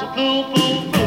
a fool, fool, fool.